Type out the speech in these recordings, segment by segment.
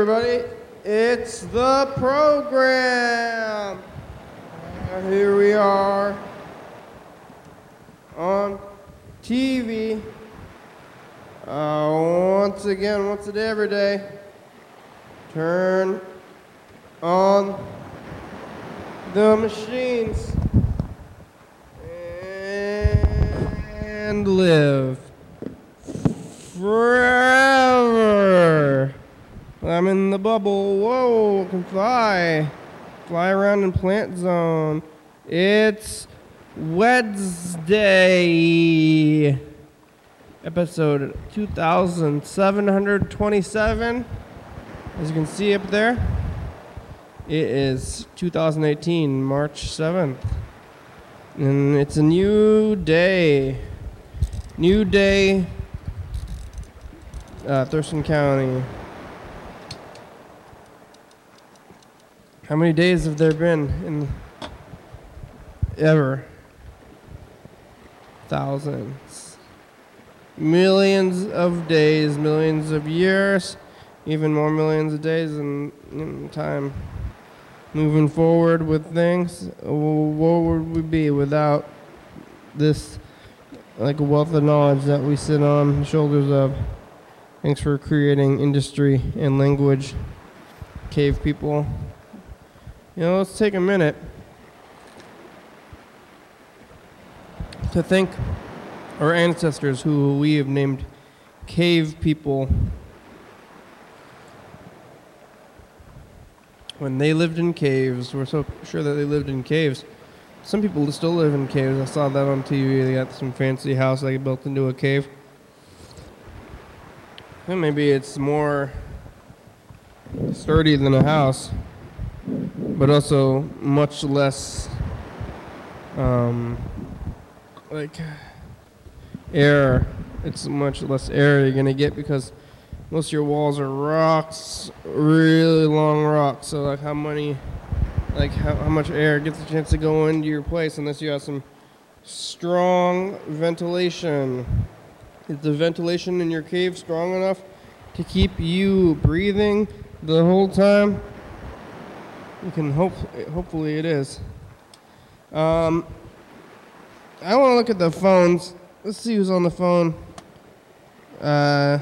everybody. It's the program. Here we are on TV. Uh, once again, once a day, every day. Turn on the machines and live forever. I'm in the bubble. Whoa, can fly. Fly around in plant zone. It's Wednesday. Episode 2727. As you can see up there, it is 2018, March 7th. And it's a new day. New day, uh, Thurston County. How many days have there been in ever? Thousands. Millions of days, millions of years, even more millions of days in, in time. Moving forward with things, what would we be without this like a wealth of knowledge that we sit on the shoulders of? Thanks for creating industry and language, cave people. You know, let's take a minute to thank our ancestors who we have named cave people. When they lived in caves, we're so sure that they lived in caves. Some people still live in caves. I saw that on TV. They got some fancy house they built into a cave. And maybe it's more sturdy than a house but also much less um, like air. It's much less air you're gonna get because most of your walls are rocks, really long rocks. So like how many, like how, how much air gets a chance to go into your place unless you have some strong ventilation. Is the ventilation in your cave strong enough to keep you breathing the whole time? You can hope. Hopefully, it is. Um, I want to look at the phones. Let's see who's on the phone. Uh,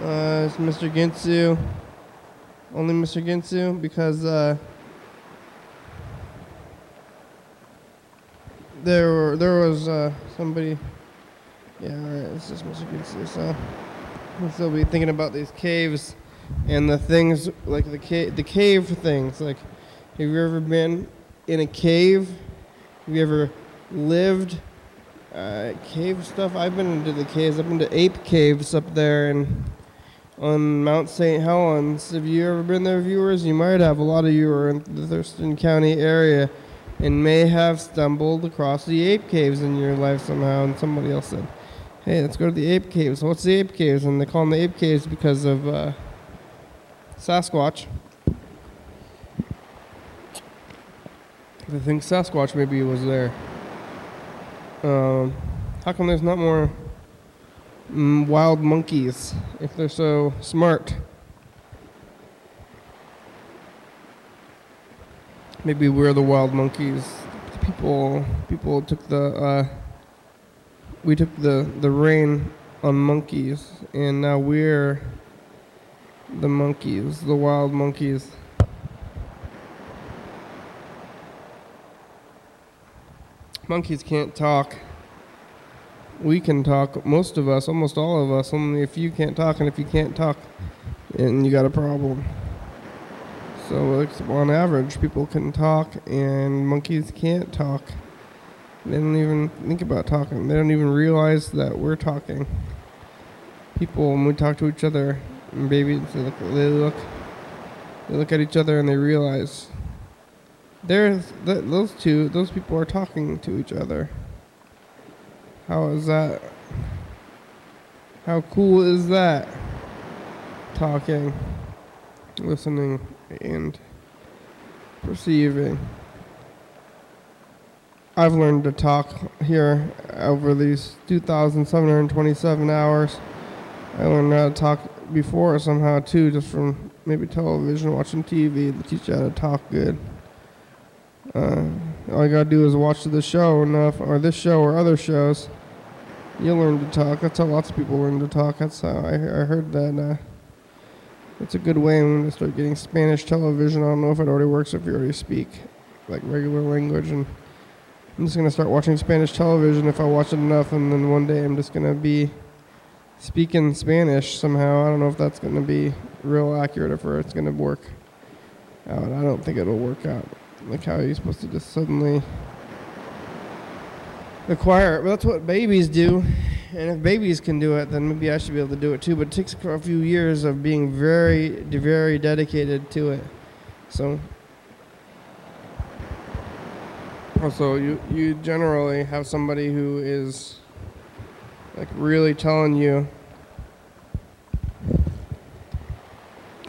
uh, it's Mr. Ginsu. Only Mr. Ginsu because uh, there were there was uh, somebody. Yeah, all right. It's just Mr. Ginsu. So we'll still be thinking about these caves and the things like the cave, the cave things. Like, have you ever been in a cave? Have you ever lived uh, cave stuff? I've been into the caves. I've been to ape caves up there and on Mount St. Helens. Have you ever been there, viewers? You might have. A lot of you are in the Thurston County area and may have stumbled across the ape caves in your life somehow. And somebody else said, "Hey, let's go to the ape caves." What's the ape caves? And they call them the ape caves because of uh, Sasquatch. I think Sasquatch maybe was there. Um, how come there's not more mm, wild monkeys if they're so smart? Maybe we're the wild monkeys. People, people took the, uh, we took the the reign on monkeys, and now we're the monkeys, the wild monkeys. Monkeys can't talk. We can talk, most of us, almost all of us, only if you can't talk, and if you can't talk, and you got a problem. So, on average, people can talk, and monkeys can't talk. They don't even think about talking. They don't even realize that we're talking. People, when we talk to each other, and babies they look, they look they look at each other and they realize there's th- those two those people are talking to each other. How is that? How cool is that? Talking listening and perceiving. I've learned to talk here over these 2,727 hours. I learned how to talk before somehow too, just from maybe television, watching TV. They teach you how to talk good. Uh, all you gotta do is watch the show enough, or this show or other shows. You'll learn to talk. That's how lots of people learn to talk. That's how I, I heard that. Uh, it's a good way when to start getting Spanish television. I don't know if it already works if you already speak like regular language. And I'm just gonna start watching Spanish television if I watch it enough, and then one day I'm just gonna be speaking Spanish somehow. I don't know if that's gonna be real accurate or if it's gonna work out. I don't think it'll work out. Like how you're supposed to just suddenly acquire it. But that's what babies do. And if babies can do it, then maybe I should be able to do it too. But it takes a few years of being very, very dedicated to it. So, also, you you generally have somebody who is like really telling you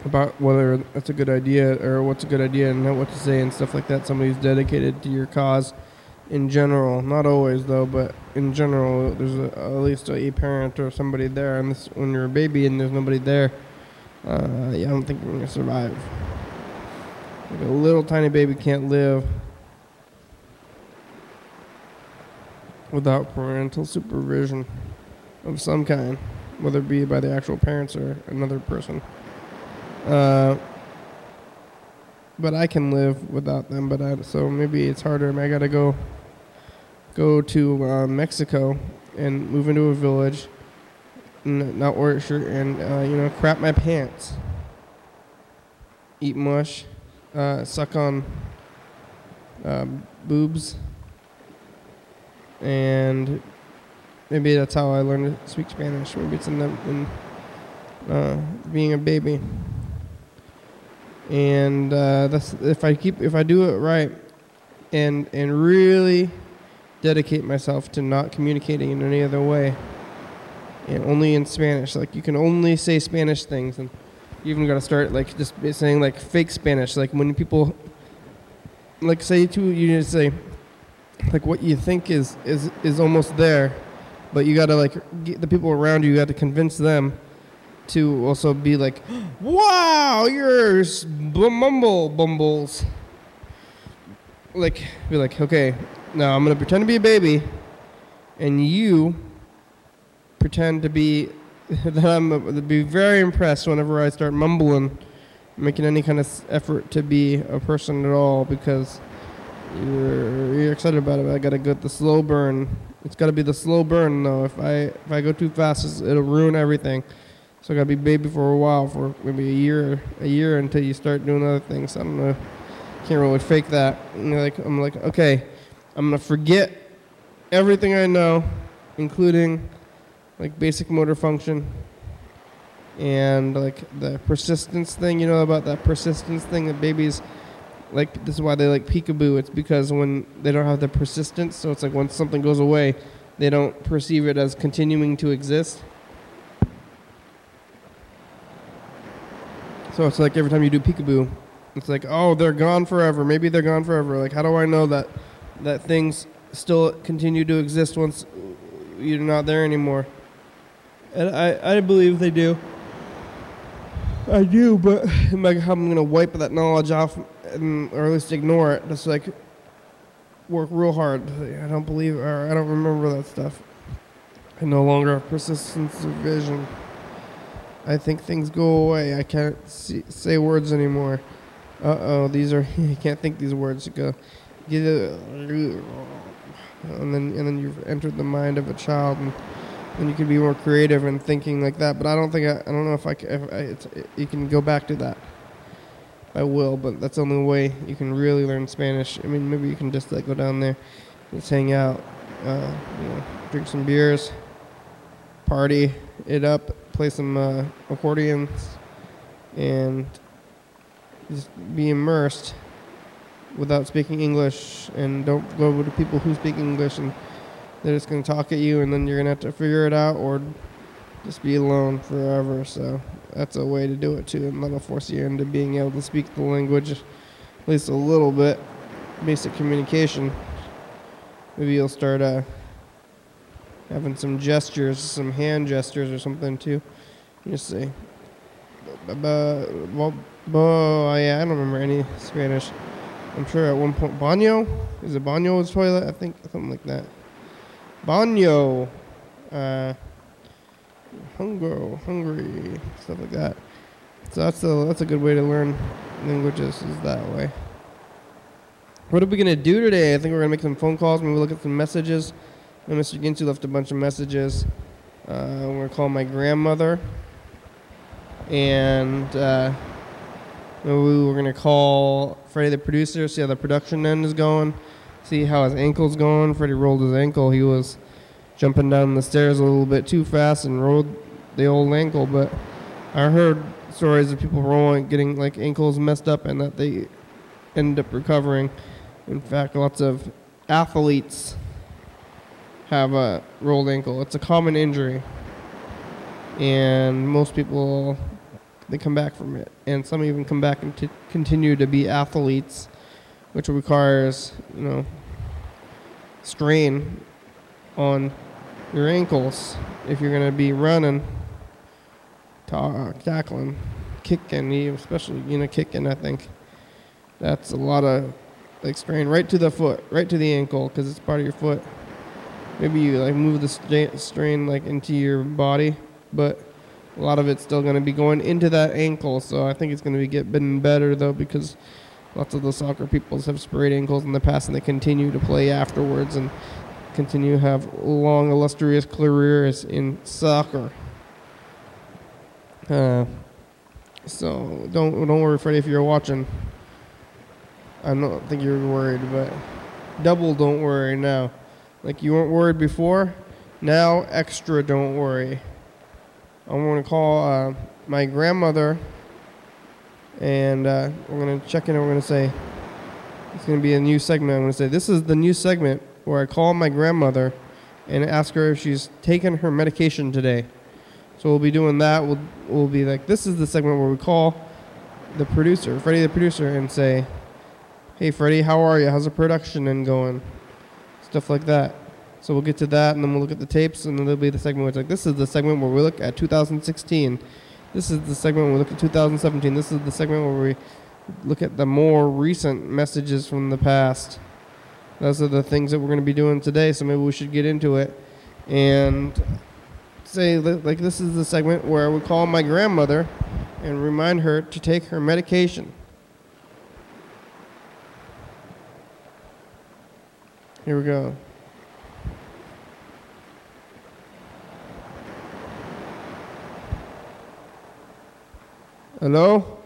about whether that's a good idea or what's a good idea and what to say and stuff like that. Somebody who's dedicated to your cause in general, not always though, but in general, there's a, at least a parent or somebody there. And this, when you're a baby and there's nobody there, uh, yeah, I don't think you're gonna survive. Like a little tiny baby can't live without parental supervision of some kind, whether it be by the actual parents or another person. Uh, but I can live without them. But I, so maybe it's harder. I gotta go go to uh, Mexico and move into a village, n- not wear a shirt, and uh, you know, crap my pants, eat mush, uh, suck on um, boobs, and maybe that's how I learned to speak Spanish. Maybe it's in, the, in uh, being a baby. And uh, that's if I keep if I do it right, and and really dedicate myself to not communicating in any other way, and only in Spanish. Like you can only say Spanish things, and you even got to start like just saying like fake Spanish. Like when people like say to you you just say like what you think is is is almost there, but you got to like the people around you. You got to convince them to also be like, "Wow, you're mumble bumbles." Like, be like, okay, now I'm gonna pretend to be a baby, and you pretend to be that I'm be very impressed whenever I start mumbling, making any kind of effort to be a person at all because you're, you're excited about it. I gotta get the slow burn. It's gotta be the slow burn though. If I if I go too fast, it'll ruin everything. So I gotta be baby for a while, for maybe a year, a year until you start doing other things. I don't know. Can't really fake that. And like I'm like, okay, I'm gonna forget everything I know, including like basic motor function and like the persistence thing. You know about that persistence thing that babies like. This is why they like peekaboo. It's because when they don't have the persistence, so it's like once something goes away, they don't perceive it as continuing to exist. So it's like every time you do peekaboo, it's like, oh, they're gone forever. Maybe they're gone forever. Like, how do I know that that things still continue to exist once you're not there anymore? And I, I believe they do. I do, but like how I'm gonna wipe that knowledge off, and, or at least ignore it. Just like work real hard. I don't believe, or I don't remember that stuff. I no longer have persistence of vision. I think things go away. I can't see, say words anymore. Uh oh, these are I can't think these words. Go, get a, and then and then you've entered the mind of a child, and then you can be more creative and thinking like that. But I don't think I, I don't know if I, if I it, you can go back to that. I will, but that's the only way you can really learn Spanish. I mean, maybe you can just like go down there, just hang out, uh, you know, drink some beers, party it up, play some uh, accordions, and just be immersed without speaking English, and don't go to people who speak English and they're just gonna talk at you, and then you're gonna have to figure it out, or just be alone forever. So that's a way to do it too, and that'll force you into being able to speak the language, at least a little bit, basic communication. Maybe you'll start uh, having some gestures, some hand gestures or something too. You say, well, oh yeah, I don't remember any Spanish. I'm sure at one point, baño is it baño's toilet? I think something like that. Baño, uh, hunger, hungry, stuff like that. So that's a that's a good way to learn languages is that way. What are we gonna do today? I think we're gonna make some phone calls. Maybe look at some messages. And Mr. Ginsu left a bunch of messages. Uh, I'm gonna call my grandmother, and uh, we're gonna call Freddie the producer, see how the production end is going, see how his ankle's going. Freddie rolled his ankle. He was jumping down the stairs a little bit too fast and rolled the old ankle. But I heard stories of people rolling, getting like ankles messed up, and that they end up recovering. In fact, lots of athletes have a rolled ankle. It's a common injury, and most people they come back from it, and some even come back and t- continue to be athletes, which requires you know strain on your ankles if you're going to be running, ta- tackling, kicking, especially you know kicking. I think that's a lot of like strain right to the foot, right to the ankle, because it's part of your foot maybe you like move the strain like into your body, but a lot of it's still going to be going into that ankle. So I think it's going to be getting better though because lots of the soccer people have sprayed ankles in the past and they continue to play afterwards and continue to have long illustrious careers in soccer. Uh, so don't don't worry, Freddie, if you're watching. I don't think you're worried, but double don't worry now. Like you weren't worried before, now extra don't worry. I'm to call uh, my grandmother and uh, we're going to check in and we're going to say, it's going to be a new segment. I'm going to say, this is the new segment where I call my grandmother and ask her if she's taken her medication today. So we'll be doing that. We'll, we'll be like, this is the segment where we call the producer, Freddie the producer, and say, hey, Freddie, how are you? How's the production and going? stuff like that. So we'll get to that, and then we'll look at the tapes, and then there'll be the segment where it's like, this is the segment where we look at 2016. This is the segment where we look at 2017. This is the segment where we look at the more recent messages from the past. Those are the things that we're going to be doing today, so maybe we should get into it. And say, like, this is the segment where I would call my grandmother and remind her to take her medication. Here we go. Hello?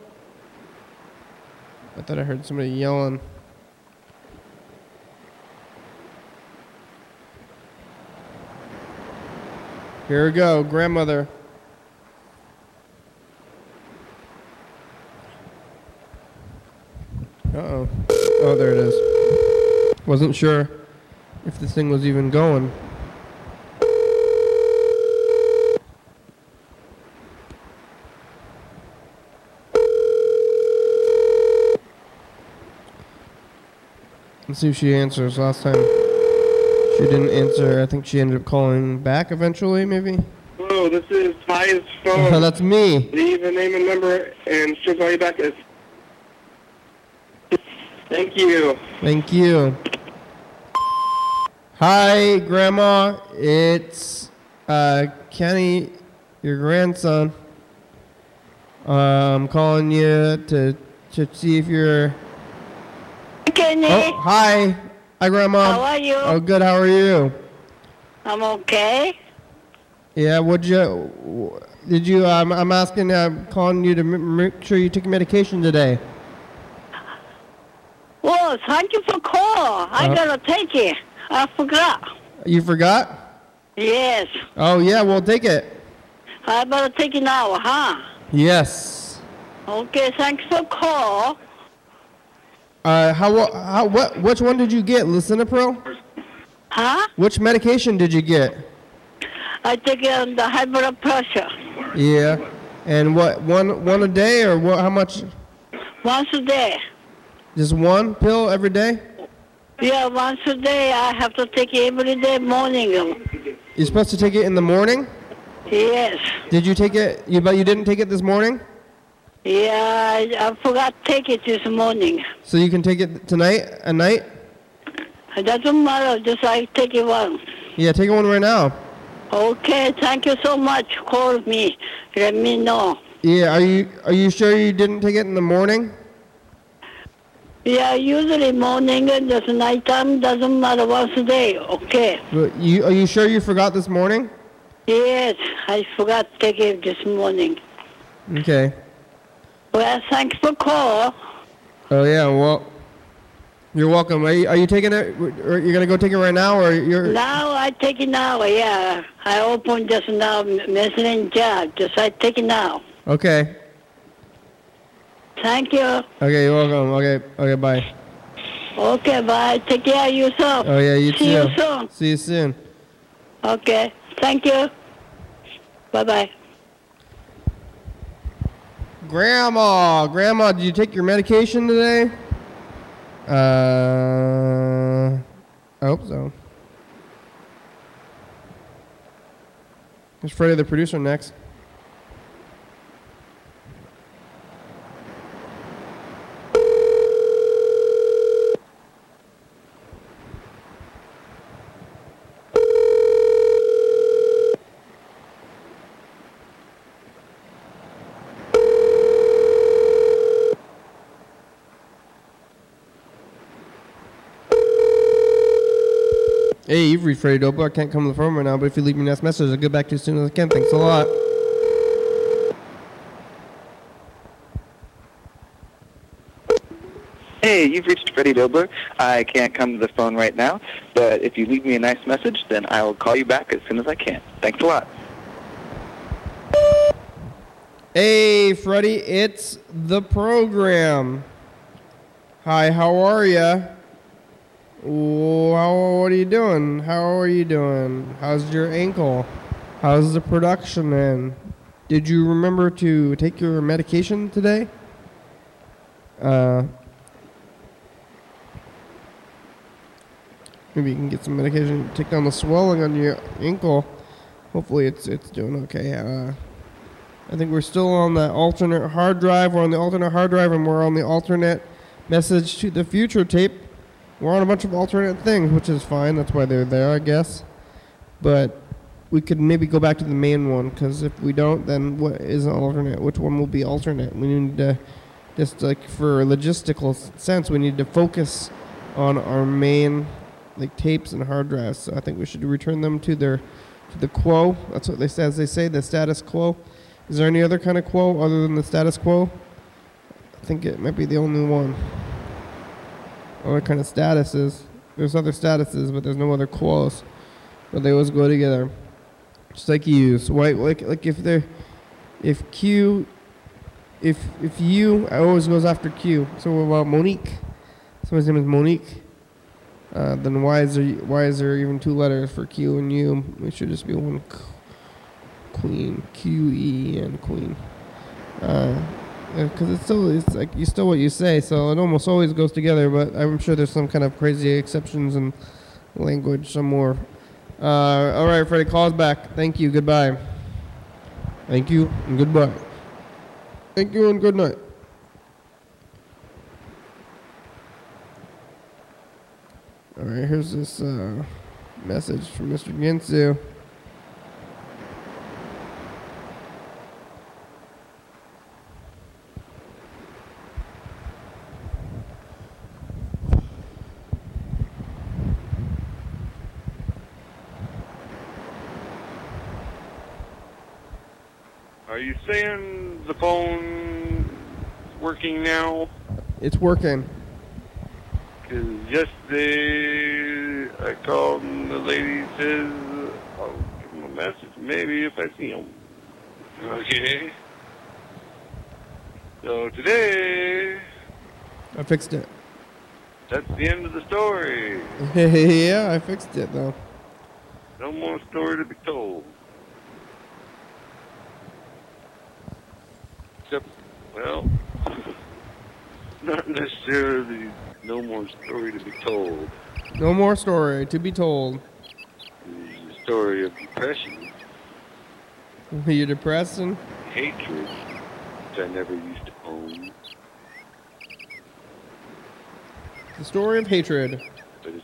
I thought I heard somebody yelling. Here we go, grandmother. Uh oh. Oh, there it is. Wasn't sure if this thing was even going. Let's see if she answers. Last time she didn't answer. I think she ended up calling back eventually, maybe. Hello, this is Ty's phone. That's me. Leave a name and number, and she'll call you back. As... Thank you. Thank you. Hi, Grandma. It's uh, Kenny, your grandson. Uh, I'm calling you to to see if you're. Kenny. Oh, hi. Hi, Grandma. How are you? Oh, good. How are you? I'm okay. Yeah. Would you? Did you? Um, I'm asking. I'm calling you to m- make sure you took your medication today. Well, thank you for call. I Uh-huh. gotta take it. I forgot. You forgot? Yes. Oh yeah. Well, take it. I better take it now, huh? Yes. Okay, thanks for call. Uh, how? How? What? Which one did you get? Lisinopril? Huh? Which medication did you get? I take it on the high blood pressure. Yeah. And what? One one a day or what? How much? Once a day. Just one pill every day? Yeah, once a day. I have to take it every day morning. You're supposed to take it in the morning. Yes. Did you take it? You but you didn't take it this morning? Yeah, I, I forgot to take it this morning. So you can take it tonight at night? It doesn't matter, just I take it one. Yeah, take one right now. Okay, thank you so much. Call me. Let me know. Yeah, are you are you sure you didn't take it in the morning? Yeah, usually morning and just nighttime doesn't matter once a day. Okay. But you are you sure you forgot this morning? Yes, I forgot to take it this morning. Okay. Well, thanks for call. Oh yeah, well, you're welcome. Are you, are you taking it? Or you're gonna go take it right now, or you're? Now I take it now. Yeah, I open just now missing job. Just I take it now. Okay. Thank you. Okay, you're welcome. Okay. Okay. Bye. Okay, bye. Take care of yourself. Oh yeah, you See too. you soon. See you soon. Okay. Thank you. Bye bye. Grandma, Grandma, did you take your medication today? Uh, I hope so. There's Freddie, the producer, next. Hey, you've reached Freddie Dope. I can't come to the phone right now, but if you leave me a nice message, I'll get back to you as soon as I can. Thanks a lot. Hey, you've reached Freddie Dobler. I can't come to the phone right now, but if you leave me a nice message, then I will call you back as soon as I can. Thanks a lot. Hey, Freddie, it's the program. Hi, how are ya? How, what are you doing? How are you doing? How's your ankle? How's the production in? Did you remember to take your medication today? Uh, maybe you can get some medication to take down the swelling on your ankle. Hopefully, it's it's doing okay. Uh, I think we're still on the alternate hard drive. We're on the alternate hard drive, and we're on the alternate message to the future tape. We're on a bunch of alternate things, which is fine. That's why they're there, I guess. But we could maybe go back to the main one, because if we don't, then what is an alternate? Which one will be alternate? We need to, just like for a logistical sense, we need to focus on our main like tapes and hard drives. So I think we should return them to their to the quo. That's what they say. As they say, the status quo. Is there any other kind of quo other than the status quo? I think it might be the only one. Other kind of statuses. There's other statuses, but there's no other quos. But they always go together. Just like U's. Why like like if they're if Q if if U always goes after Q. So what about Monique? Someone's name is Monique. Uh, then why is there why is there even two letters for Q and U? It should just be one queen. Q E and queen. Because it's still it's like you still what you say, so it almost always goes together. But I'm sure there's some kind of crazy exceptions in language somewhere. Uh, all right, Freddie, calls back. Thank you. Goodbye. Thank you and goodbye. Thank you and good night. All right, here's this uh, message from Mr. Ginsu. Are you saying the phone working now? It's working. Because yesterday I called and the lady says I'll give him a message maybe if I see him. Okay. So today, I fixed it. that's the end of the story. yeah, I fixed it though. No more story to be told. Well, not necessarily no more story to be told. No more story to be told. It's a story of depression, Are you depressing? hatred, which I never used to own, The story of hatred. but it,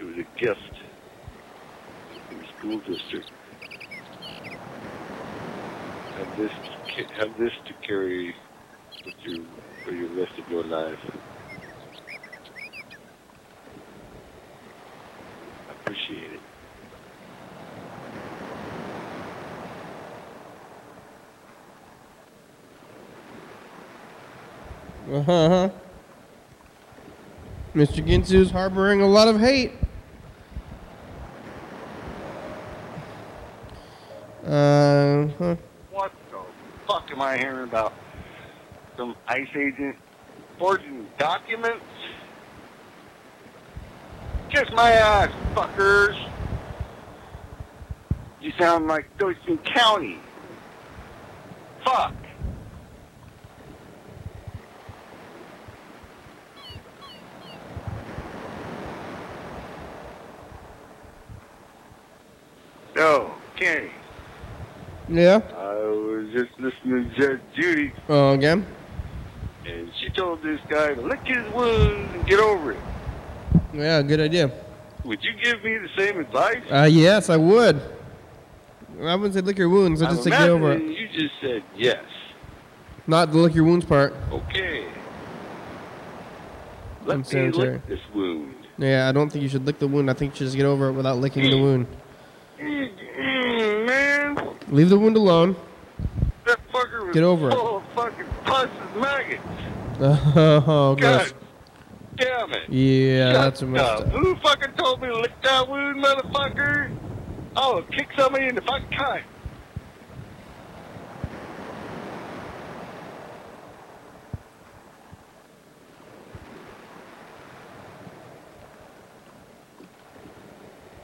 it was a gift in the school district. Have this, have this to carry with you for of your life. I appreciate it. Uh huh. Mr. Ginsu's harboring a lot of hate. Uh huh. What the fuck am I hearing about? Agent forging documents? Kiss my ass, fuckers! You sound like Dawson County. Fuck! No, Kenny. Yeah. I was just listening to Judge Judy, Oh, again. Told this guy to lick his wounds and get over it. Yeah, good idea. Would you give me the same advice? Uh, yes, I would. I wouldn't say lick your wounds. I just say get over it. You just said yes. Not the lick your wounds part. Okay. Let me Unsanitary. lick this wound. Yeah, I don't think you should lick the wound. I think you should just get over it without licking the wound. Man, Leave the wound alone. that fucker was Get over it. of fucking pus and maggots. Oh, God damn it. Yeah, Shut that's a messed up. Who fucking told me to lick that wound, motherfucker? Oh, kick somebody in the fucking cunt.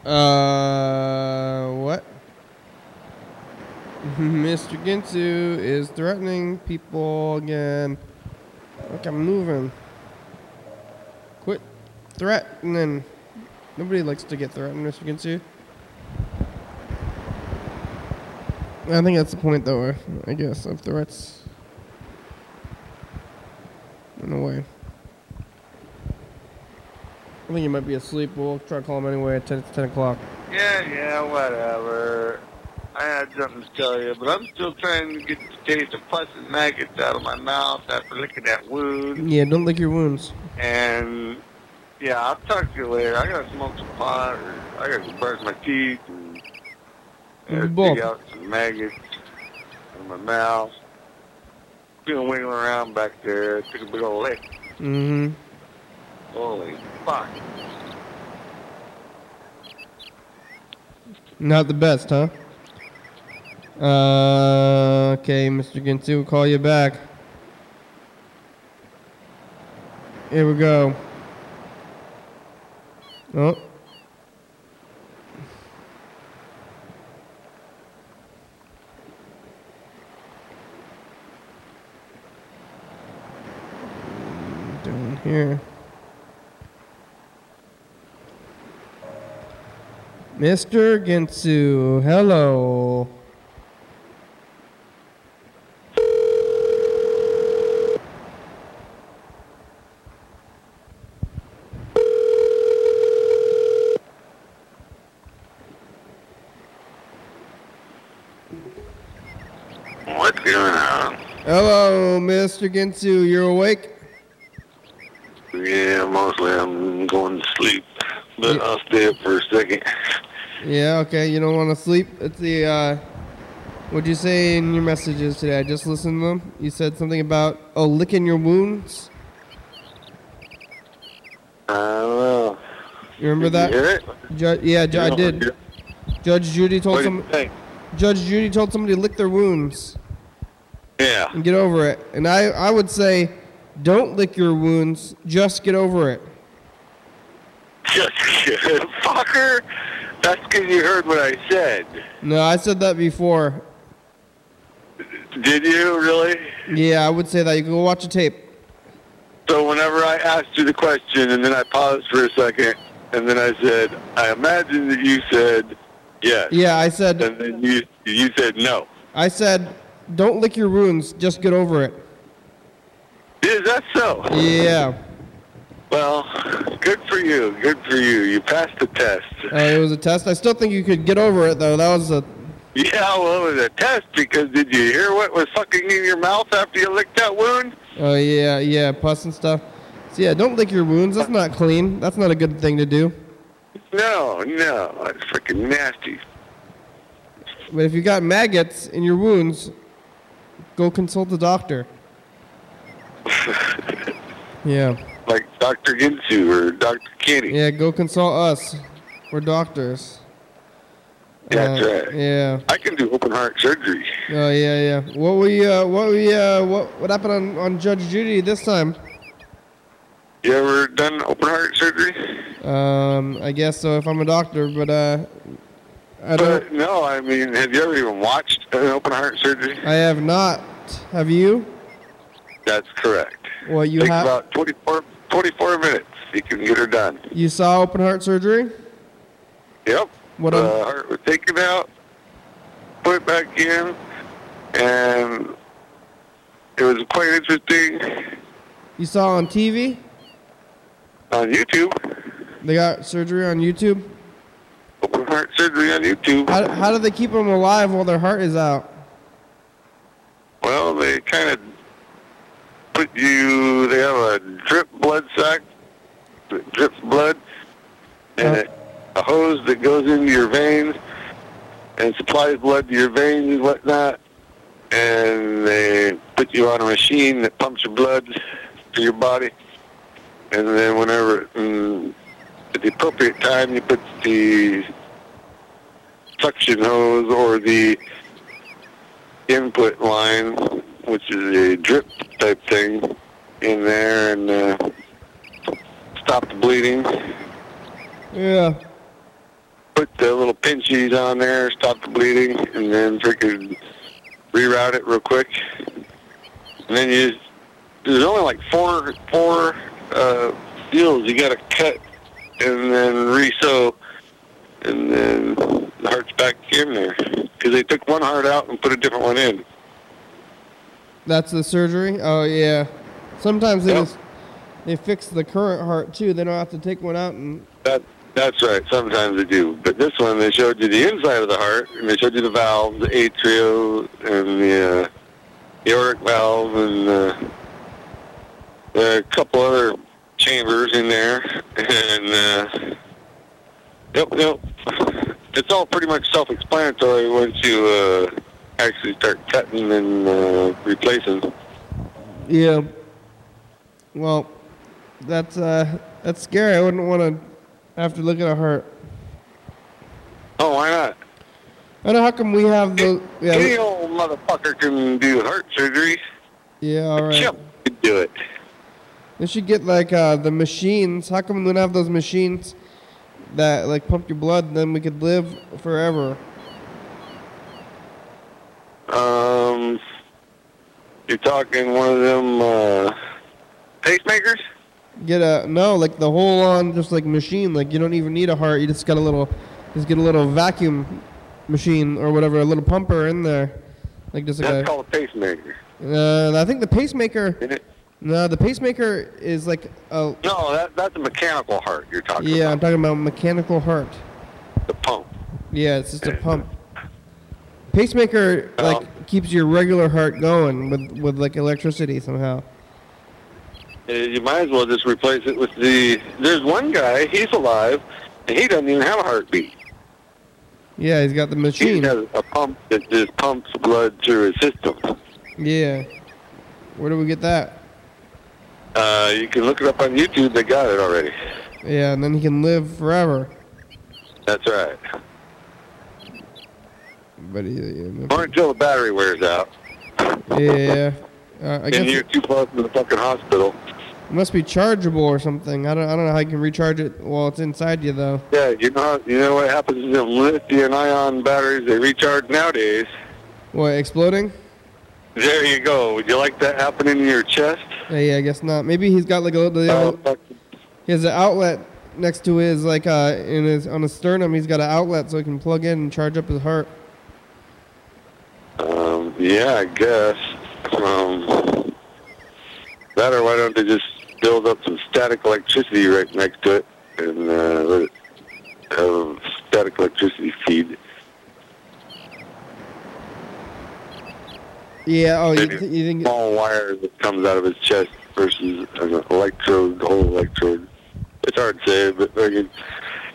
Uh, what? Mr. Ginsu is threatening people again. Look, I'm moving. Quit threatening. Nobody likes to get threatened, Mr. Ginsu. I think that's the point, though, I guess, of threats. In a way. I think he might be asleep. We'll try to call him anyway at 10, 10 o'clock. Yeah, yeah, whatever. I had something to tell you, but I'm still trying to get the taste of pus and maggots out of my mouth after licking that wound. Yeah, don't lick your wounds. And yeah, I'll talk to you later. I gotta smoke some pot, or I gotta go brush my teeth and, and dig out some maggots in my mouth. Been wiggling around back there. Took a big old lick. Mm-hmm. Holy fuck! Not the best, huh? Uh, okay, Mr. Ginsu, we'll call you back. Here we go. Oh. Down here. Mr. Ginsu, hello. What's going on? Hello, Mr. Ginsu, you're awake? Yeah, mostly I'm going to sleep, but I'll stay up for a second. Yeah, okay, you don't want to sleep? It's the, uh, what'd you say in your messages today? I just listened to them. You said something about, oh, licking your wounds? I don't know. You remember Did you that? hear it? Ju- yeah, ju- I did. Judge Judy told some. Judge Judy told somebody to lick their wounds Yeah. and get over it. And I, I would say, don't lick your wounds. Just get over it. Just fucker. That's because you heard what I said. No, I said that before. Did you really? Yeah, I would say that. You can go watch a tape. So whenever I asked you the question and then I paused for a second and then I said, I imagine that you said yes. Yeah, I said. And then you you said no. I said, don't lick your wounds. Just get over it. Is that so? Yeah. Well, good for you. Good for you. You passed the test. Uh, it was a test. I still think you could get over it though. That was a. Yeah, well, it was a test because did you hear what was fucking in your mouth after you licked that wound? Oh yeah, yeah, pus and stuff. So yeah, don't lick your wounds. That's not clean. That's not a good thing to do. No, no, that's freaking nasty. But if you got maggots in your wounds, go consult the doctor. Yeah. Like Dr. Ginsu or Dr. Kenny. Yeah, go consult us. We're doctors. That's Uh, right. Yeah. I can do open heart surgery. Oh yeah, yeah. What we uh, what we uh, what what happened on on Judge Judy this time? You ever done open heart surgery? Um, I guess so if I'm a doctor, but uh, I don't. But no, I mean, have you ever even watched an open heart surgery? I have not. Have you? That's correct. Well, you Takes have. about 24, 24 minutes. You can get her done. You saw open heart surgery? Yep. What the on- heart was taken out, put it back in, and it was quite interesting You saw on TV? on YouTube. They got surgery on YouTube. Open heart surgery on YouTube. How how do they keep them alive while their heart is out? Well, they kind of put you. They have a drip blood sac that drips blood, and Uh. a, a hose that goes into your veins and supplies blood to your veins and whatnot. And they put you on a machine that pumps your blood to your body. And then whenever, mm, at the appropriate time, you put the suction hose or the input line, which is a drip type thing, in there and uh, stop the bleeding. Yeah. Put the little pinchies on there, stop the bleeding, and then freaking reroute it real quick. And then you, there's only like four four uh, deals you got to cut, and then re-sew, and then the heart's back in there because they took one heart out and put a different one in. That's the surgery? Oh yeah. Sometimes they Yep. just they fix the current heart too. They don't have to take one out and That that's right. Sometimes they do, but this one they showed you the inside of the heart, and they showed you the valve, the atrio, and the uh, aortic valve, and uh, a couple other chambers in there, and uh, yep, yep. It's all pretty much self-explanatory once you uh, actually start cutting and uh, replacing. Yeah. Well, that's uh that's scary. I wouldn't want to have to look at a heart. Oh, why not? I know how come we have the yeah Any old motherfucker can do heart surgery. yeah all right. Chimp can do it. They should get like uh the machines. How come we don't have those machines that like pump your blood? And then we could live forever. Um, you're talking one of them uh, pacemakers? Get a no like the whole on just like machine. Like you don't even need a heart. You just got a little just get a little vacuum machine or whatever, a little pumper in there. Like just like That's a, called a pacemaker. Uh, I think the pacemaker. No, the pacemaker is like a. No, that that's a mechanical heart you're talking Yeah, I'm talking about mechanical heart. The pump. Yeah, it's just a pump. Pacemaker like Oh. keeps your regular heart going with with like electricity somehow. Uh, You might as well just replace it with the. There's one guy, he's alive, and he doesn't even have a heartbeat. Yeah, he's got the machine. He has a pump that just pumps blood through his system. Yeah. Where do we get that? Uh, you can look it up on YouTube. They got it already. Yeah, and then he can live forever. That's right. But yeah, Or until the battery wears out, yeah. Uh, I and guess you're it too close to the fucking hospital. must be chargeable or something. I don't I don't know how you can recharge it while it's inside you though. Yeah, you know you know what happens to lithium-ion batteries they recharge nowadays. What exploding? There you go. Would you like that happening in your chest? Yeah, yeah, I guess not. Maybe he's got like a little. Oh. He has an outlet next to his like uh in his on his sternum. He's got an outlet so he can plug in and charge up his heart. Um, yeah, I guess. Um, or why don't they just build up some static electricity right next to it and uh, let it have static electricity feed? Yeah. Oh, you, th- you think? Small wire that comes out of his chest versus an electrode, the whole electrode. It's hard to say, but fucking,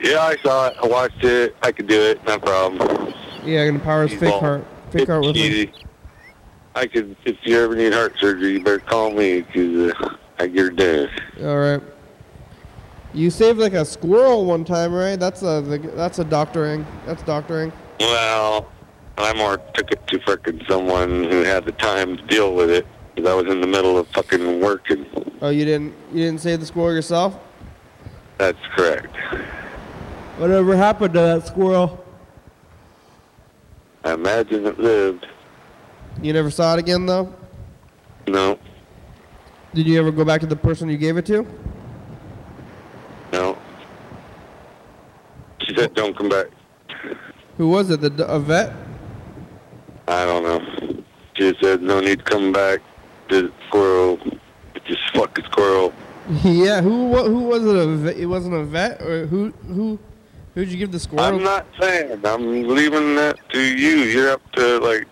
yeah, I saw it. I watched it. I could do it. No problem. Yeah, gonna power his He's fake bald. heart. Fake It's heart with him. easy. I could, if you ever need heart surgery, you better call me because uh, I get her done. All right. You saved like a squirrel one time, right? That's a the, that's a doctoring. That's doctoring. Well, I more took it to frickin' someone who had the time to deal with it because I was in the middle of fucking working. Oh, you didn't you didn't save the squirrel yourself? That's correct. Whatever happened to that squirrel? I imagine it lived. You never saw it again though. No, Did you ever go back to the person you gave it to? no. She said, "Don't come back." Who was it? The a vet? I don't know. She said, "No need to come back." The squirrel, just fuck the squirrel. yeah. Who wa- who was it? A vet? It wasn't a vet, or who who who'd you give the squirrel? I'm not saying. I'm leaving that to you. You're up to like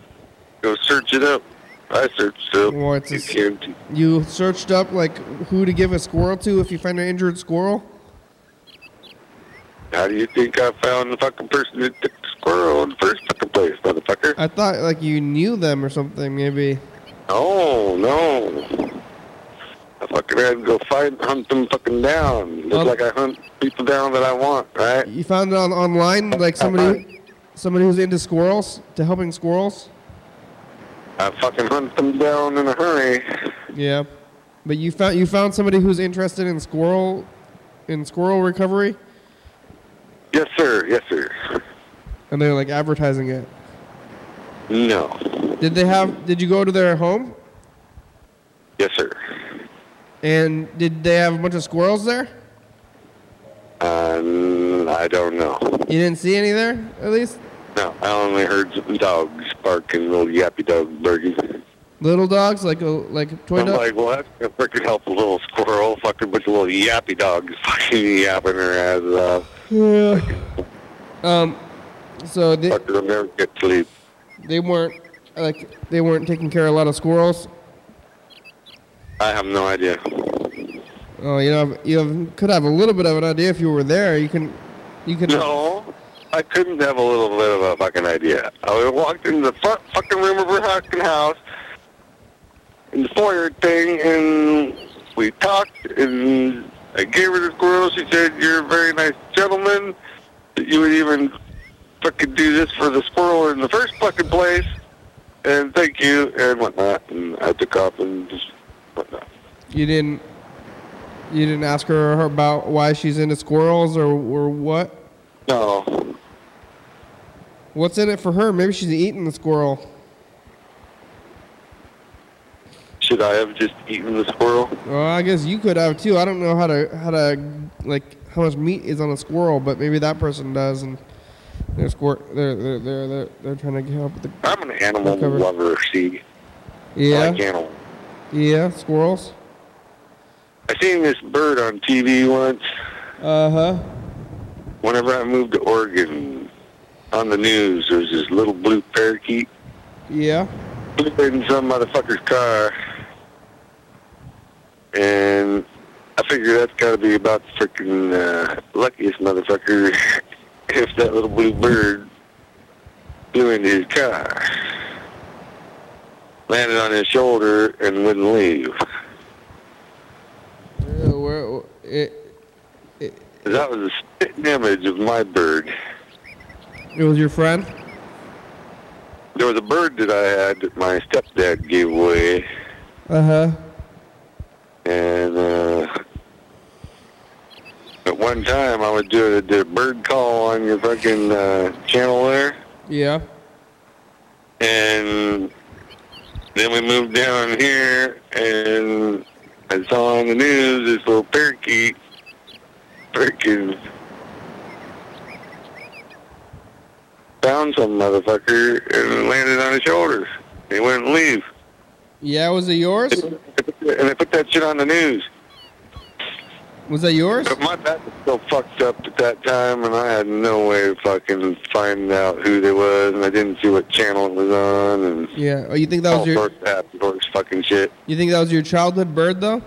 go search it up. I searched up. Well, it's You s- can't. You searched up like who to give a squirrel to if you find an injured squirrel. How do you think I found the fucking person that took squirrel in first fucking place, motherfucker? I thought like you knew them or something. Maybe. No, no. I fucking had to go find, hunt them fucking down. Just Well- like I hunt people down that I want, right? You found it on online, like somebody, uh-huh. somebody who's into squirrels, to helping squirrels. I fucking hunt them down in a hurry. Yeah, but you found you found somebody who's interested in squirrel, in squirrel recovery, Yes, sir. Yes, sir. And they're like advertising it. No. Did they have? Did you go to their home? Yes, sir. And did they have a bunch of squirrels there? Um, I don't know. You didn't see any there, at least. No, I only heard some dogs barking, little yappy dog barking. Little dogs, like a like toy dog. I'm dog. like, well, that's gonna freaking help a little squirrel. Fucking bunch of little yappy dogs fucking yapping her ass off. Yeah. Um. So they Fuckers will never get sleep. they weren't like they weren't taking care of a lot of squirrels. I have no idea. Oh, you know, you have, could have a little bit of an idea if you were there. You can, you can. No, I couldn't have a little bit of a fucking idea. I walked into the front fucking room of her fucking house, in the foyer thing, and we talked, and I gave her the squirrel. She said, "You're a very nice gentleman. That you would even fucking do this for the squirrel in the first fucking place." And thank you, and whatnot. And I took off and just whatnot. You didn't. You didn't ask her about why she's into squirrels or or what. No, What's in it for her? Maybe she's eating the squirrel. should I have just eaten the squirrel? Well, I guess you could have too. I don't know how to how to like how much meat is on a squirrel, but maybe that person does, and they're squir- they're they're they're they're, they're trying to help with the I'm an animal Recover. lover. See, I yeah like animals. yeah squirrels. I seen this bird on TV once. Uh huh. Whenever I moved to Oregon, on the news, there was this little blue parakeet Yeah. in some motherfucker's car, and I figure that's got to be about the freaking uh, luckiest motherfucker if that little blue bird flew into his car, landed on his shoulder, and wouldn't leave. Yeah, where it, it That was a spitting image of my bird. it was your friend. There was a bird that I had that my stepdad gave away, Uh huh. and uh, at one time I would do a, did a bird call on your fucking uh, channel there, Yeah. and then we moved down here, and I saw on the news this little parakeet freaking found some motherfucker and landed on his shoulders. He wouldn't leave. Yeah. Was it yours? And they put that shit on the news. Was that yours? But my back was so fucked up at that time, and I had no way of fucking finding out who they was, and I didn't see what channel it was on, and Yeah. Oh, you think that was your? sorts of happy horse fucking shit. You think that was your childhood bird though?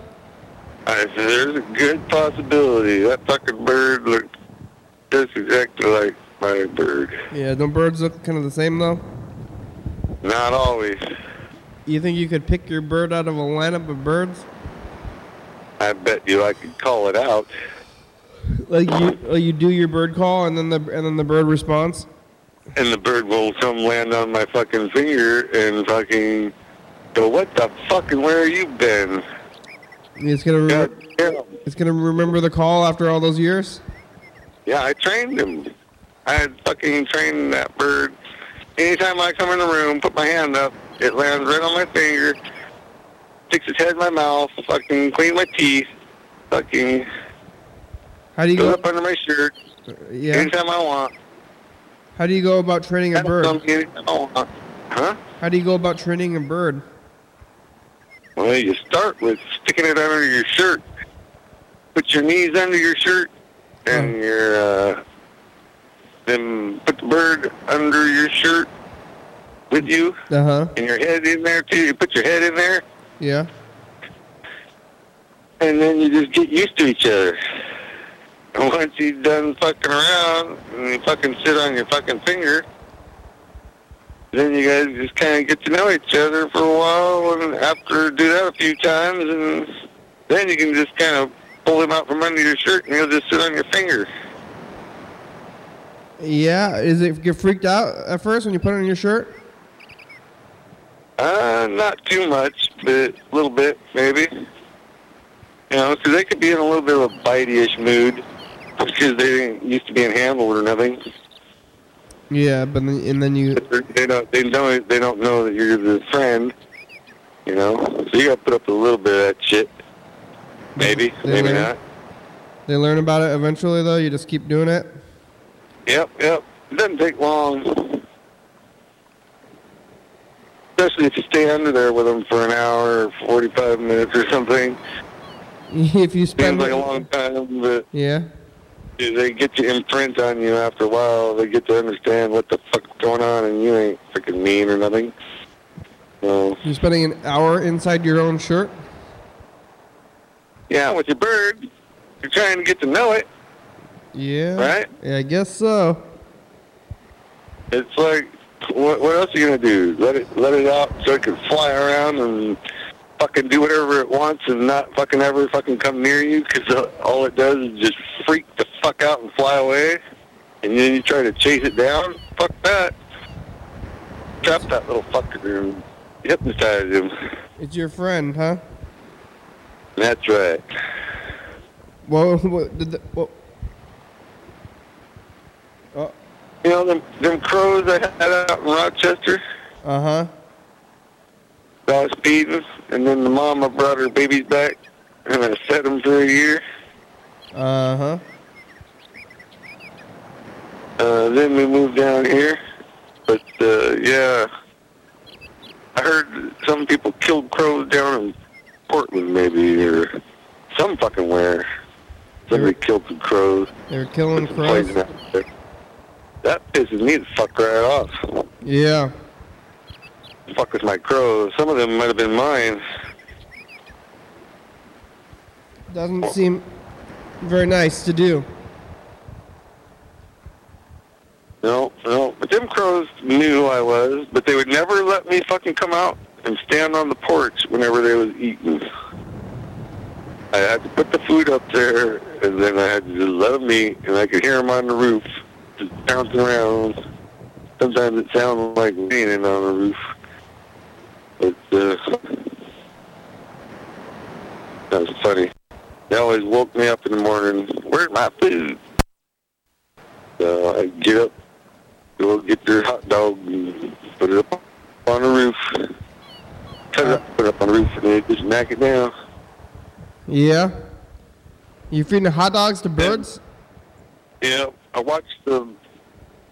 I said, there's a good possibility. That fucking bird looked just exactly like my bird. Yeah. Don't birds look kind of the same though? Not always. You think you could pick your bird out of a lineup of birds? I bet you I could call it out. Like you, like you do your bird call and then the and then the bird responds. and the bird will come land on my fucking finger and fucking go, what the fuck and where you been? It's gonna God re- it's gonna remember the call after all those years. Yeah, I trained him. I had fucking trained that bird. Anytime I come in the room, put my hand up, it lands right on my finger, sticks its head in my mouth, fucking clean my teeth, fucking How do you goes go? up under my shirt Yeah. anytime I want. How do you go about training a bird? anytime I want. Huh? How do you go about training a bird? Well, you start with sticking it under your shirt. Put your knees under your shirt, and Hmm. your uh, then put the bird under your shirt with you, Uh huh. and your head in there too. You put your head in there, Yeah. and then you just get used to each other. And once you're done fucking around, and you fucking sit on your fucking finger, then you guys just kind of get to know each other for a while, and after do that a few times, and then you can just kind of pull him out from under your shirt, and he'll just sit on your finger. Yeah. Is it get freaked out at first when you put it on your shirt? Uh, not too much, but a little bit, maybe. You know, because they could be in a little bit of a bitey-ish mood because they didn't used to being handled or nothing. Yeah, but then, and then you. They don't. They know. They don't know that you're the friend. You know, so you got to put up a little bit of that shit. Maybe, They maybe learn. not. They learn about it eventually, though. You just keep doing it. Yep, yep. It doesn't take long. Especially if you stay under there with them for an hour or 45 minutes or something. if you spend. Seems like a long time, but Yeah. they get to imprint on you after a while. They get to understand what the fuck's going on, and you ain't freaking mean or nothing. So, You're spending an hour inside your own shirt. yeah, with your bird, you're trying to get to know it, Yeah. right? Yeah, I guess so. It's like, what, what else are you gonna do? Let it let it out so it can fly around and fucking do whatever it wants and not fucking ever fucking come near you because all it does is just freak the fuck out and fly away, and then you try to chase it down. Fuck that. Trap that little fucker and hypnotize him. It's your friend, huh? That's right. Well, what did the, what? Oh, You know them them crows I had out in Rochester. uh huh. I was feeding, and then the mama brought her babies back, and I fed them for a year. Uh huh. Uh, then we moved down here, but uh, yeah, I heard some people killed crows down in Portland, maybe or some fucking where. Somebody killed some crows. They were killing crows. That pisses me the fuck right off. Yeah. Fuck with my crows. Some of them might have been mine. Doesn't seem very nice to do. No, no. But them crows knew who I was, but they would never let me fucking come out and stand on the porch whenever they was eating. I had to put the food up there, and then I had to just let them eat, and I could hear them on the roof, just bouncing around. Sometimes it sounds like raining on the roof. But, uh, that was funny. They always woke me up in the morning, where's my food? So I get up, go get their hot dog and put it up on the roof. Cut it up, put it up on the roof, and they just knock it down. Yeah. You feeding the hot dogs to birds? Yeah, I watched the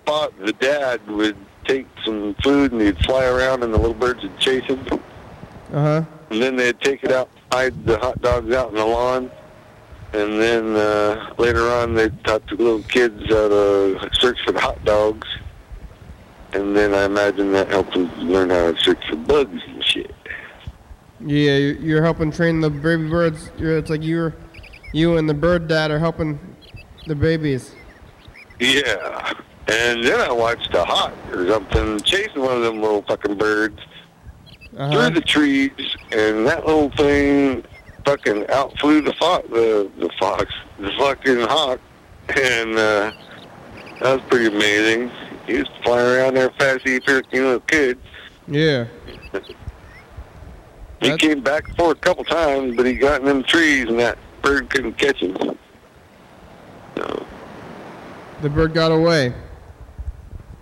spot. The dad would take some food and he'd fly around, and the little birds would chase him. Uh huh. And then they'd take it out hide the hot dogs out in the lawn. And then uh, later on, they taught the little kids how to search for the hot dogs. And then I imagine that helped them learn how to search for bugs and shit. Yeah, you're, you're helping train the baby birds. It's like you're, you and the bird dad are helping the babies. Yeah. And then I watched a hawk or something chasing one of them little fucking birds Uh-huh. through the trees, and that little thing fucking outflew the fox, the the fox, the fucking hawk, and uh, that was pretty amazing. He was flying around there fast as he freaking little kid. Yeah. He That's- came back for a couple times, but he got in them trees, and that bird couldn't catch him. So, The bird got away.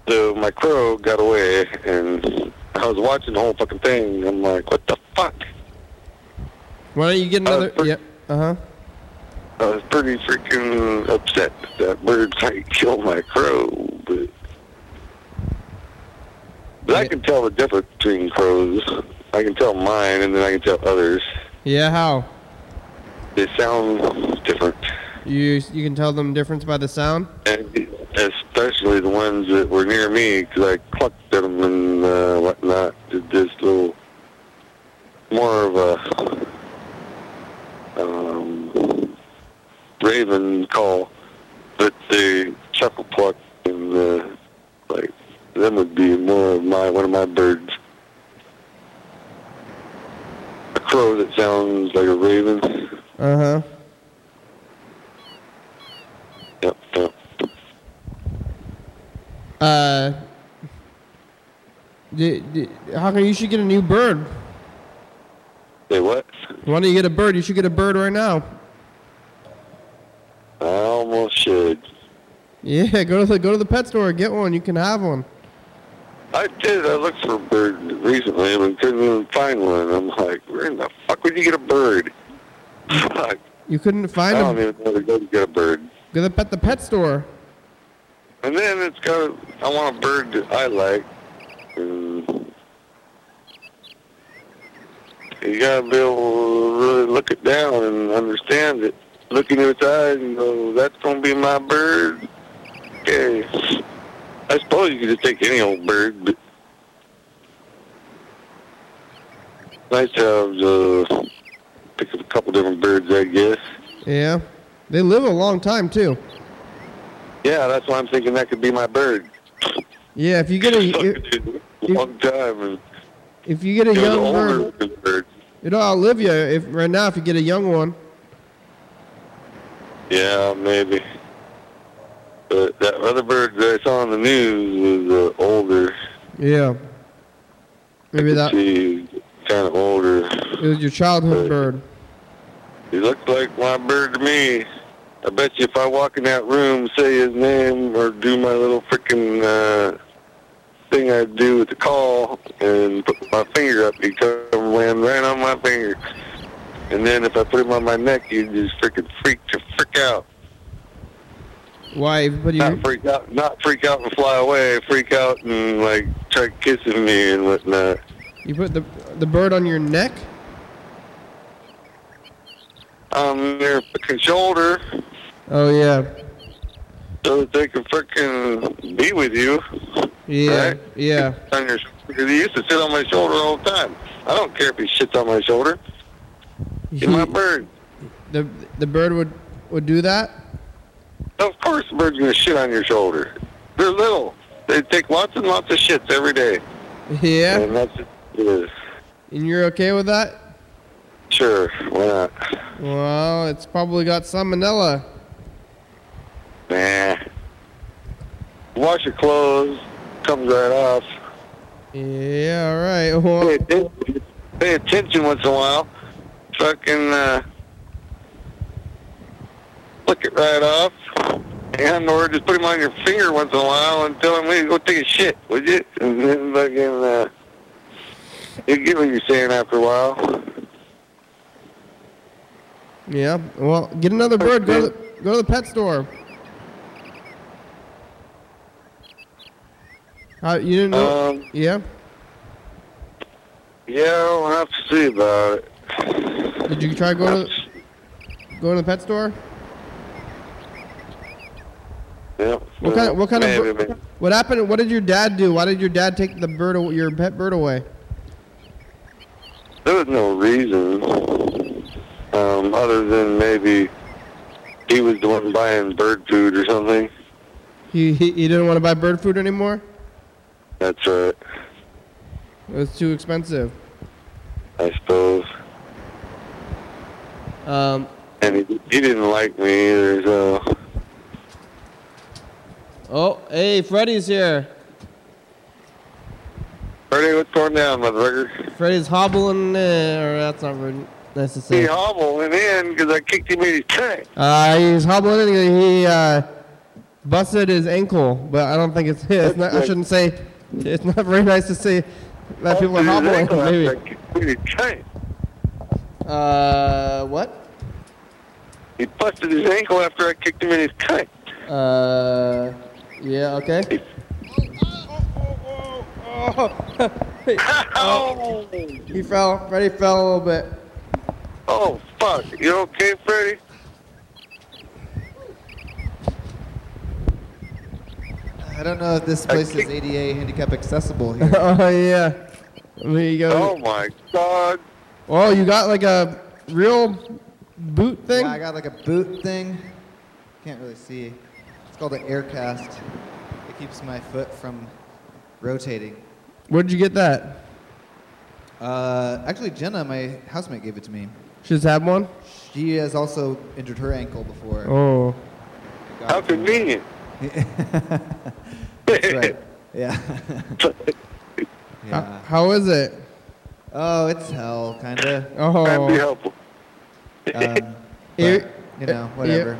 so my crow got away, and I was watching the whole fucking thing. I'm like, what the fuck? Why don't you get Uh, another? per- yeah. Uh huh. I was pretty freaking upset that bird might kill my crow, but but I can tell the difference between crows. I can tell mine, and then I can tell others. Yeah. How? They sound different, You you can tell them difference by the sound. and especially the ones that were near me, because I clucked at them and uh, whatnot. Did this little more of a um, raven call, but they chuckle pluck and uh, like them would be more of my one of my birds. A crow that sounds like a raven. Uh huh. Yep, yep. Uh. d- d- how come you should get a new bird? Say what? Why don't you get a bird? You should get a bird right now. I almost should. Yeah, go to the go to the pet store, get one. You can have one. I did. I looked for a bird recently and couldn't even find one. I'm like, where in the fuck would you get a bird? Fuck. You couldn't find I don't them. even know where to go to get a bird. Go to the pet the pet store. And then it's got. I want a bird that I like. And you gotta be able to really look it down and understand it. Look into its eyes and go, "That's gonna be my bird." Okay. I suppose you could just take any old bird, but nice to have uh, pick up a couple different birds, I guess. Yeah, they live a long time too. Yeah, that's why I'm thinking that could be my bird. Yeah, if you get a if, long time if you get a young bird, bird. it'll outlive you. If right now, if you get a young one. Yeah, maybe. But that other bird that I saw on the news was uh, older. Yeah. Maybe that She kind of older. it was your childhood bird. He looked like my bird to me. I bet you if I walk in that room, say his name, or do my little freaking uh, thing I do with the call, and put my finger up, he'd come land right on my finger. And then if I put him on my neck, he'd just freaking freak to freak out. Why? If you Not freak out, not freak out and fly away. Freak out and like try kissing me and whatnot. you put the the bird on your neck. On their freaking shoulder, Oh yeah. so that they can freaking be with you. Yeah. Right. Yeah. On your, because he used to sit on my shoulder all the time. I don't care if he shits on my shoulder. He's my bird. the the bird would would do that. Of course, the bird's gonna shit on your shoulder. They're little. They take lots and lots of shits every day, Yeah. and that's it is. And you're okay with that? Sure, why not? Well, it's probably got salmonella. Nah. Wash your clothes, comes right off. Yeah. All right. Pay attention, pay attention once in a while. Fucking uh, flick it right off. And or just put him on your finger once in a while and tell him, hey, go take a shit, would you? And then fucking, uh, you get what you're saying after a while. Yeah. Well, get another bird. Go to the, go to the pet store. Uh, you didn't know? Um, yeah. yeah, I'll have to see about it. Did you try going to go to the pet store? Yep. What kind? What kind Maybe, of? maybe. What happened? What did your dad do? Why did your dad take the bird, your pet bird away? There was no reason, um, other than maybe he was the one buying bird food or something. He he, he didn't want to buy bird food anymore. That's right, It was too expensive. I suppose. Um. And he, he didn't like me either, so. Oh, hey, Freddy's here. Freddie, what's going down, motherfucker? Freddy's hobbling. Uh, or that's not to He hobbling in because I kicked him in his tank. Uh, he's hobbling in. He uh, busted his ankle, but I don't think it's his. Not, I shouldn't say. It's not very nice to see that people are hobbling. Maybe. I kicked him in. Uh, what? He busted his ankle after I kicked him in his tank. Uh, yeah. Okay. Ow! He fell. Freddy fell a little bit. Oh, fuck. You okay, Freddie? I don't know if this place is ADA handicap accessible here. oh yeah. There you go. Oh, my God. Oh, you got like a real boot thing? Yeah, I got like a boot thing. Can't really see. It's called an air cast. It keeps my foot from rotating. Where'd you get that? Uh, actually, Jenna, my housemate, gave it to me. She just had one. She has also injured her ankle before. Oh. How it from- convenient. That's right. Yeah. How, yeah. how is it? Oh, it's hell, kinda. Trying to be Oh. helpful. Um, You- but, you know, whatever.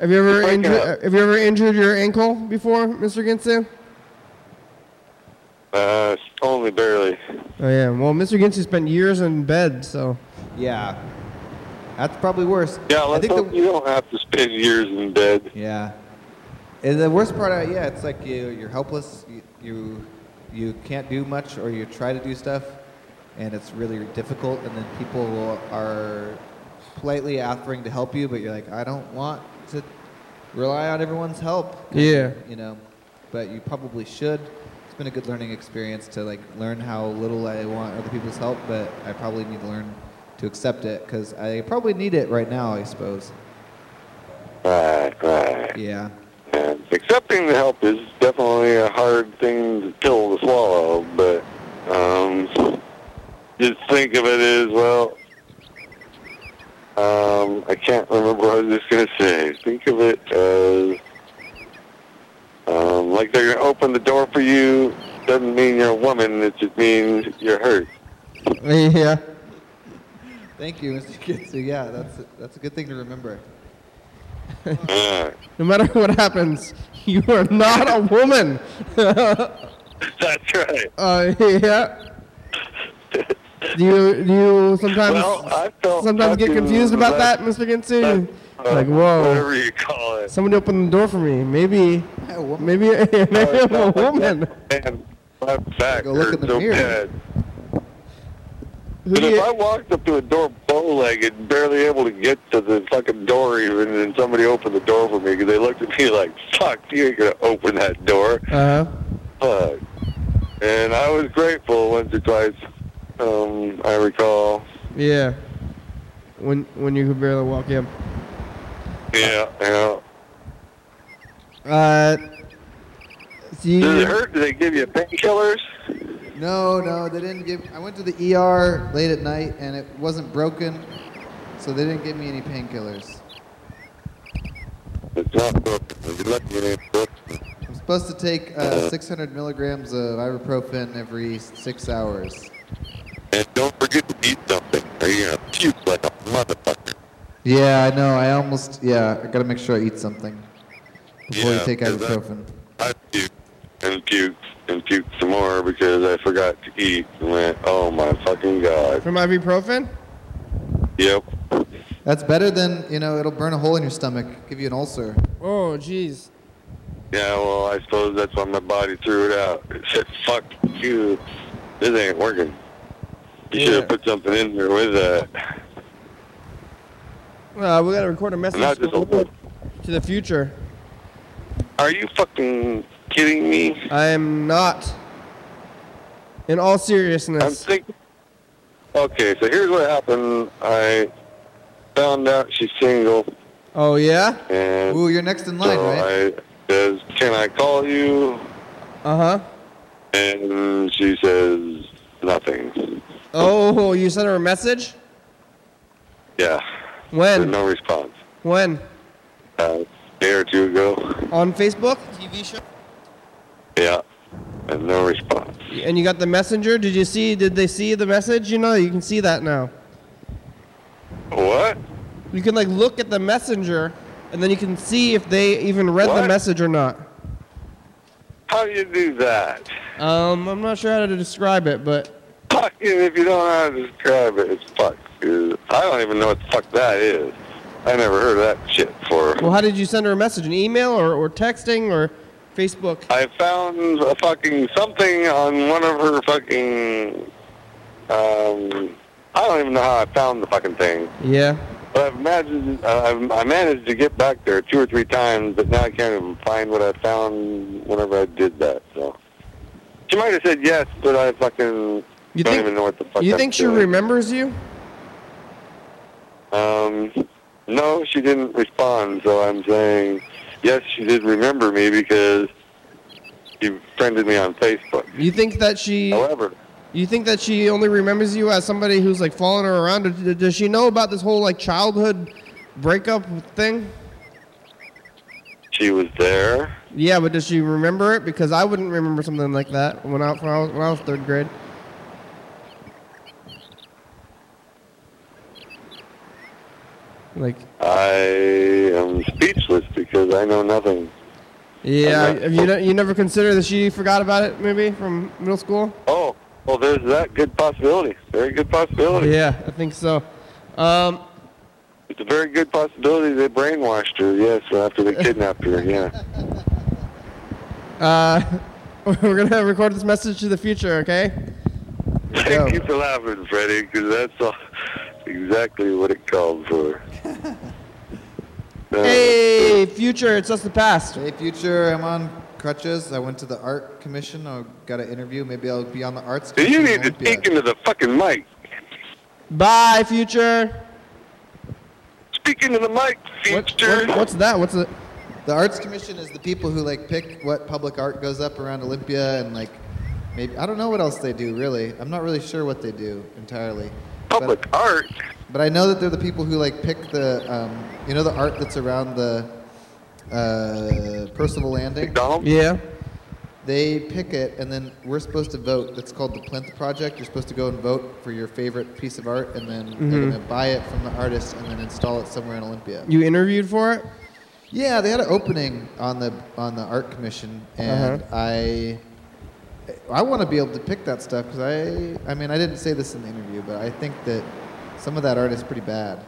Have you ever injured? uh, Have you ever injured your ankle before, Mr. Ginsu? Uh, only barely. Oh yeah. Well, Mr. Ginsu spent years in bed, so. Yeah. That's probably worse. Yeah, I let's think hope the, you don't have to spend years in bed. Yeah. And the worst part, uh, yeah, it's like you, you're helpless. You, you you can't do much, or you try to do stuff, and it's really difficult. And then people are politely offering to help you, but you're like, I don't want to rely on everyone's help. Yeah. You know, but you probably should. It's been a good learning experience to like learn how little I want other people's help, but I probably need to learn to accept it because I probably need it right now. I suppose. Right, right. Yeah. And accepting the help is definitely a hard thing to pill to swallow, but um, just think of it as well. Um, I can't remember what I was just gonna say. Think of it as um, like they're gonna open the door for you. Doesn't mean you're a woman. It just means you're hurt. Yeah. Thank you, Mr. Ginsu. Yeah, that's a, that's a good thing to remember. No matter what happens, you are not a woman. That's right. uh, yeah. Do you do you sometimes Well, sometimes get confused about that, less- Mr. Ginsu? Uh, Like, whoa. Whatever you call it. Somebody opened the door for me. Maybe Yeah, a woman. maybe maybe I'm a woman. Man, my back Go look hurts in the so mirror. bad. But if I walked up to a door bow-legged, barely able to get to the fucking door even, and somebody opened the door for me because they looked at me like, fuck, you ain't going to open that door. Uh-huh. Fuck. And I was grateful once or twice, um, I recall. yeah. When when you could barely walk in. Yeah, yeah. Uh, so you, Does it hurt? Do they give you painkillers? No, no, they didn't give. I went to the ER late at night and it wasn't broken, so they didn't give me any painkillers. It's not broken. You're lucky it ain't broken. I'm supposed to take uh, 600 milligrams of ibuprofen every six hours. And don't forget to eat something, or you're to puke like a motherfucker. Yeah, I know. I almost. Yeah, I gotta make sure I eat something before you Yeah, take 'cause that- ibuprofen. I puked and puked and puked some more because I forgot to eat and went, oh my fucking god. from ibuprofen? Yep. That's better than you know. It'll burn a hole in your stomach, give you an ulcer. Oh, jeez. Yeah, well, I suppose that's why my body threw it out. It said, fuck you. This ain't working. You should have put something in there with that. Uh, we gotta record a message Not just a to the future. Are you fucking kidding me? I am not. In all I'm seriousness. thinking. Okay, so here's what happened. I found out she's single, Oh yeah. and Ooh, you're next in line, so right? I says, "Can I call you?" Uh huh. And she says nothing. Oh, you sent her a message. Yeah, there's When? no response. When? Uh, a day or two ago. On Facebook? Yeah, and no response. And you got the messenger? Did you see? Did they see the message? You know, you can see that now. What? You can like look at the messenger, and then you can see if they even read the message or not. How do you do that? Um, I'm not sure how to describe it, but Fucking, if you don't know how to describe it, it's fuck. dude. I don't even know what the fuck that is. I never heard of that shit before. well, how did you send her a message? An email or, or texting or Facebook? I found a fucking something on one of her fucking. Um, I don't even know how I found the fucking thing. Yeah. But I've managed, uh, I've, I managed to get back there two or three times, but now I can't even find what I found whenever I did that. So she might have said yes, but I fucking You don't think? even know what the fuck. You I'm think she doing. remembers you? Um, no, she didn't respond. So I'm saying yes, she did remember me because she friended me on Facebook. You think that she? However, You think that she only remembers you as somebody who's like following her around? Or does she know about this whole like childhood breakup thing? she was there. Yeah, but does she remember it? Because I wouldn't remember something like that when I, when I, was, when I was third grade. Like, I am speechless because I know nothing. yeah, not- have you ne- you never considered that she forgot about it maybe from middle school? Oh, well, there's that good possibility. Very good possibility. Yeah, I think so. Um, It's a very good possibility they brainwashed her. Yes, after they kidnapped her. Yeah. uh, we're gonna record this message to the future, okay? Thank you for laughing, Freddie, because that's all, exactly what it called for. Hey, future, it's just the past. Hey, future, I'm on crutches. I went to the art commission. I got an interview. Maybe I'll be on the arts So commission. you need to Olympia. speak into the fucking mic. Bye, future. Speak into the mic, future. what, what's that? What's it? The arts commission is the people who like pick what public art goes up around Olympia and like maybe I don't know what else they do really. I'm not really sure what they do entirely. Public art. But I know that they're the people who like pick the um, you know the art that's around the uh, Percival Landing. McDonald's. Yeah. They pick it, and then we're supposed to vote. That's called the Plinth Project. You're supposed to go and vote for your favorite piece of art, and then they're Mhm. going to buy it from the artist and then install it somewhere in Olympia. You interviewed for it? Yeah, they had an opening on the on the art commission, and Uh-huh. I I want to be able to pick that stuff because I I mean I didn't say this in the interview, but I think that some of that art is pretty bad.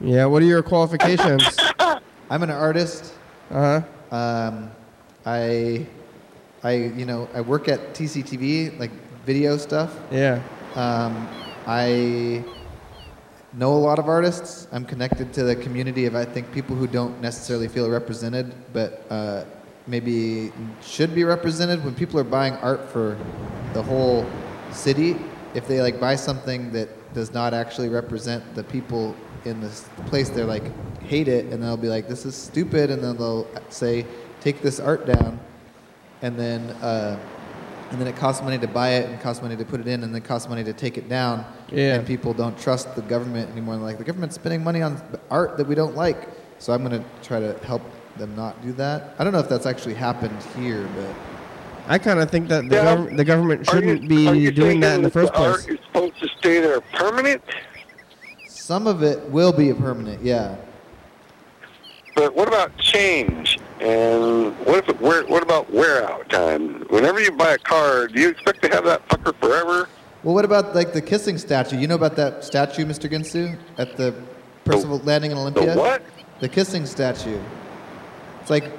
Yeah. What are your qualifications? I'm an artist. Uh huh. Um, I I you know I work at TCTV like video stuff. Yeah. Um, I know a lot of artists. I'm connected to the community of I think people who don't necessarily feel represented, but uh, maybe should be represented. When people are buying art for the whole city, if they like buy something that does not actually represent the people in this place, they're like hate it, and they'll be like, "This is stupid," and then they'll say, "Take this art down," and then. Uh, and then it costs money to buy it and costs money to put it in and then it costs money to take it down Yeah. and people don't trust the government anymore They're like the government's spending money on art that we don't like so i'm going to try to help them not do that i don't know if that's actually happened here but I kind of think that the, Yeah. gov- the government shouldn't are be doing that in the first place. Art is supposed to stay there permanent. some of it will be permanent yeah But what about change? And what if it wear, what about wear out time? Whenever you buy a car, do you expect to have that fucker forever? well what about like the kissing statue you know about that statue mr ginsu at the percival landing in olympia The what? the kissing statue it's like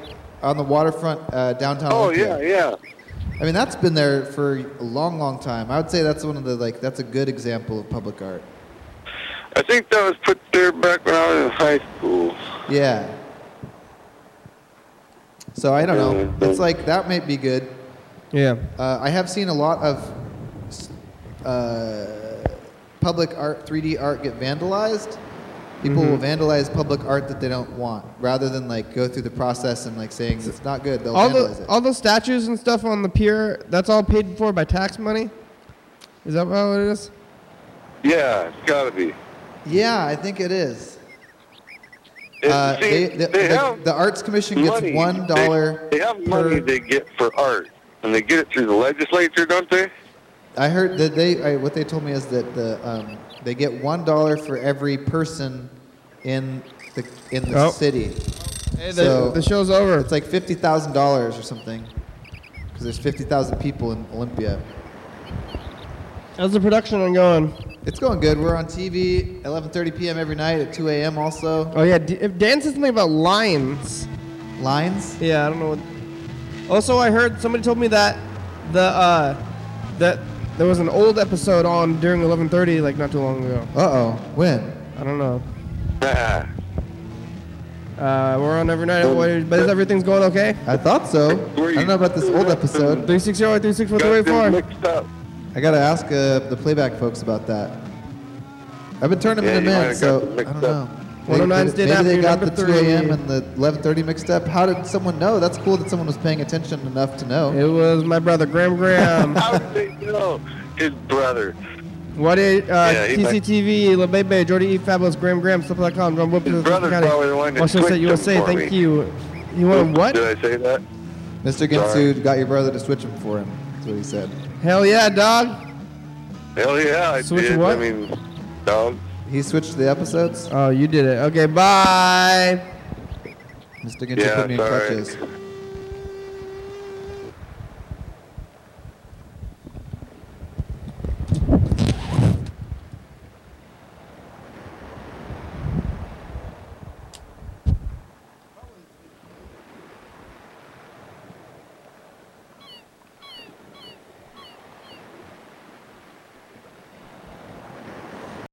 on the waterfront uh, downtown Oh Olympia. yeah, yeah. I mean, that's been there for a long, long time. I would say that's one of the like that's a good example of public art. I think that was put there back when I was in high school. Yeah. So I don't know. It's like that might be good. Yeah. Uh, I have seen a lot of uh, public art, 3D art get vandalized. People will vandalize public art that they don't want, rather than like go through the process and like saying it's not good. They'll All vandalize the it. all those statues and stuff on the pier, that's all paid for by tax money. Is that how it is? Yeah, it's gotta be. yeah, I think it is. Uh, see, they, the, they the- have the Arts Commission gets money. one dollar. They, they have money per- they get for art, and they get it through the legislature, don't they? I heard that they. I, what they told me is that the um, they get one dollar for every person in the in the Oh. city. Hey, the, So- the show's over. It's like fifty thousand dollars or something, because there's fifty thousand people in Olympia. How's the production going? It's going good. We're on TV 11:30 p.m. every night at 2 a.m. Also, Oh yeah, D- Dan said something about lions. lines. Yeah, I don't know. What... Also, I heard somebody told me that the uh, that there was an old episode on during 11:30, like not too long ago. Uh oh. When? I don't know. Ah, Uh, we're on every night, what- but is everything's going okay? I thought so. I don't know about this old episode. 360 or 364 got them 384. mixed up. I gotta ask uh, the playback folks about that. I've been turning Yeah, them you might in, have so them I mixed don't know. up. Maybe, 109's maybe did they got the number 2 a.m. and the 11:30 mixed up. How did someone know? That's cool that someone was paying attention enough to know. It was my brother Graham Graham. How did they know? His brother. what is uh, Yeah, he might- TCTV, La Bebe, Jordy E, Fabulous, Graham Graham, stuff.com, John Whoop, His brother's probably the one that Washington State, switched them USA. for Thank me. you. You want what? Did I say that? Mr. Ginsu got your brother to switch him for him. That's what he said. Hell yeah, dog. Hell yeah, I Switch did. what? I mean, dog. He switched the episodes. Oh, you did it. Okay, bye. Mr. Ginsu Yeah, put me in sorry. crutches.